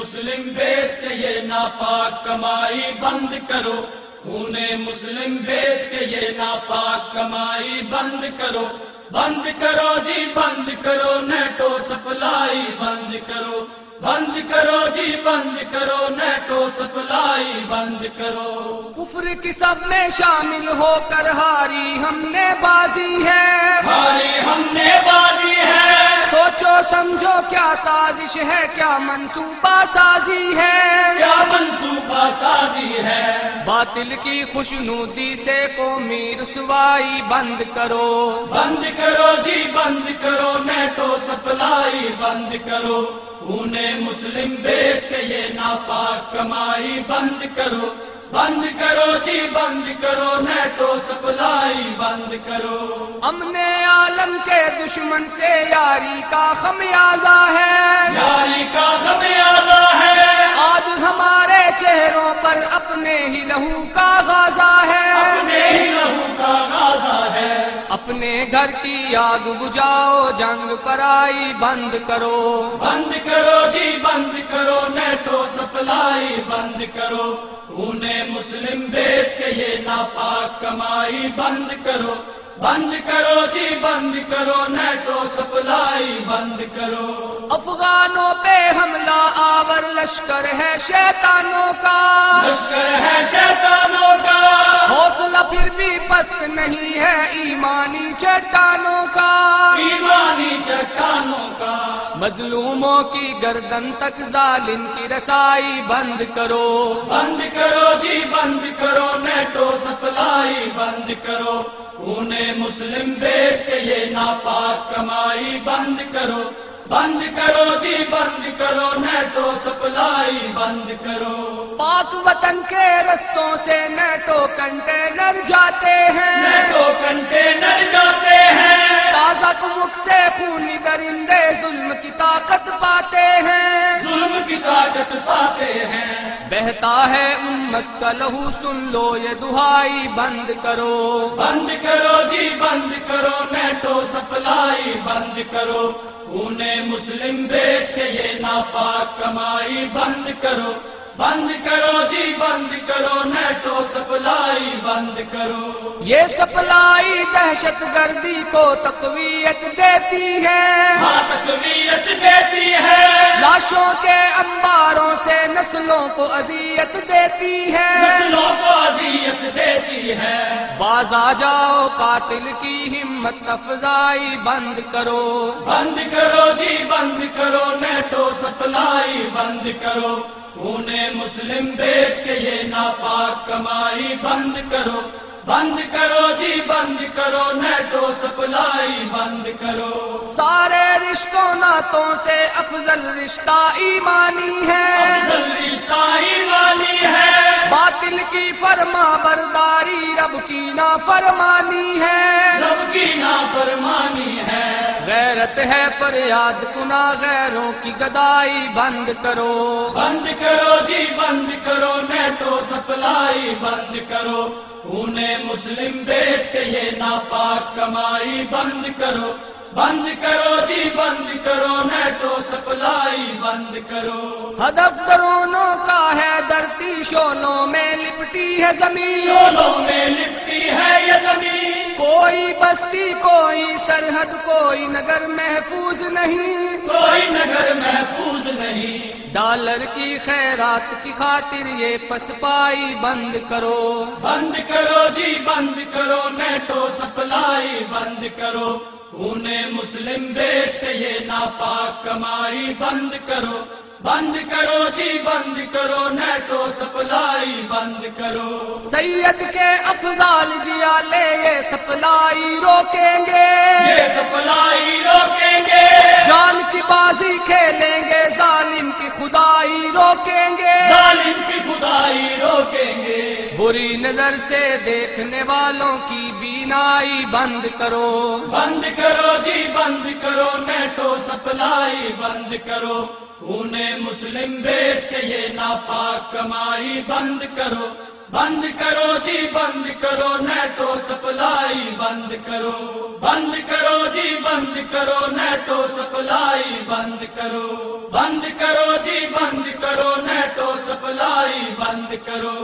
مسلم بیچ کے یہ ناپاک کمائی بند کرو۔ خون مسلم بیچ کے یہ ناپاک کمائی بند کرو۔ بند کرو جی بند کرو۔ نیٹو سپلائی بند کرو۔ بند کرو جی بند کرو نیٹو سپلائی بند کرو۔ کفر کی سب میں شامل ہو کر ہاری ہم نے بازی ہے۔ ہاری ہم نے بازی ہے۔ سوچو سمجھو کیا سازش ہے کیا منصوبہ سازی ہے۔ کیا منصوبہ سازی ہے۔ باطل کی خوشنودی سے قومی رسوائی بند کرو۔ بند کرو جی بند کرو نیٹو سپلائی بند کرو۔ خون مسلم بیچ کے یہ ناپاک کمائی بند کرو بند کرو جی بند کرو نیٹو سپلائی بند کرو۔ امن عالم کے دشمن سے یاری کا خمیازہ ہے۔ یاری کا خمیازہ ہے۔ آج ہمارے چہروں پر اپنے ہی لہو کا غازہ ہے۔ اپنے گھر کی آگ بجاؤ جنگ پرائی، بند کرو۔ بند کرو جی بند کرو۔ نیٹو سپلائی، بند کرو۔ خون مسلم بیچ کے یہ ناپاک کمائی، بند کرو۔ بند کرو جی بند کرو۔ نیٹو سپلائی، بند کرو۔ افغانوں پہ حملہ آور لشکر ہے شیطانوں کا۔ لشکر ہے شیطانوں کا۔ حوصلہ پھر بھی پست نہیں ہے ایمانی چٹانوں کا۔ ایمانی چٹانوں کا۔ مظلوموں کی گردن تک ظالم کی رسائی بند کرو۔ بند کرو جی بند کرو نیٹو سپلائی بند کرو۔ خون مسلم بیچ کے یہ ناپاک کمائی بند کرو۔ بند کرو جی بند کرو نیٹو سپلائی بند کرو۔ پاک وطن کے رستوں سے نیٹو کنٹینر جاتے ہیں۔ نیٹو کنٹینر جاتے ہیں۔ تازہ کمک سے خونی درندے ظلم کی طاقت پاتے ہیں۔ ظلم کی طاقت پاتے ہیں۔ بہتا ہے امت کا لہو سن لو یہ دہائی بند کرو۔ بند کرو جی بند کرو نیٹو سپلائی بند کرو۔ خون مسلم بیچ کے یہ ناپاک کمائی بند کرو۔ بند کرو جی بند کرو نیٹو سپلائی بند کرو۔ یہ سپلائی دہشت گردی کو تقویت دیتی ہے۔ ہاں تقویت دیتی ہے۔ لاشوں کے انباروں سے نسلوں کو اذیت دیتی ہے۔ نسلوں کو اذیت دیتی ہے۔ باز آ جاؤ قاتل کی ہمت افزائی بند کرو۔ بند کرو جی بند کرو نیٹو سپلائی بند کرو۔ خون مسلم بیچ کے یہ ناپاک کمائی بند کرو بند کرو جی بند کرو نیٹو سپلائی بند کرو۔ سارے رشتوں ناتوں سے افضل رشتہ ایمانی ہے۔ افضل رشتہ ایمانی ہے۔ باطل کی فرما برداری رب کی نا فرمانی ہے۔ رب کی نافرمانی غیرت ہے فریاد کنا غیروں کی گدائی بند کرو۔ بند کرو جی بند کرو۔ نیٹو سپلائی بند کرو۔ خون مسلم بیچ کے یہ ناپاک کمائی بند کرو۔ بند کرو جی بند کرو۔ نیٹو سپلائی بند کرو۔ ہدف ہے درتی شولوں میں لپٹی ہے زمین۔ شولوں میں لپٹی ہے یہ زمین۔ کوئی بستی کوئی سرحد کوئی نگر محفوظ نہیں۔ کوئی نگر محفوظ نہیں۔ ڈالر کی خیرات کی خاطر یہ پسپائی بند کرو۔ بند کرو جی بند کرو نیٹو سپلائی بند کرو۔ خون مسلم بیچ کے یہ ناپاک کمائی بند کرو۔ بند کرو جی بند کرو نیٹو سپلائی بند کرو۔ سید کے افضال جیا لے یہ سپلائی روکیں گے۔ یہ سپلائی روکیں گے۔ جان کی بازی کھیلیں گے ظالم کی خدائی روکیں گے۔ ظالم کی بری نظر سے دیکھنے والوں کی بینائی بند کرو۔ بند کرو جی بند کرو نیٹو سپلائی، بند کرو۔ خون مسلم بیچ کے یہ ناپاک کمائی بند کرو۔ بند کرو جی بند کرو نیٹو سپلائی، بند کرو۔ بند کرو جی بند کرو نیٹو سپلائی، بند کرو۔ بند کرو جی بند کرو کرو بند کرو جی بند کرو نیٹو سپلائی، بند کرو۔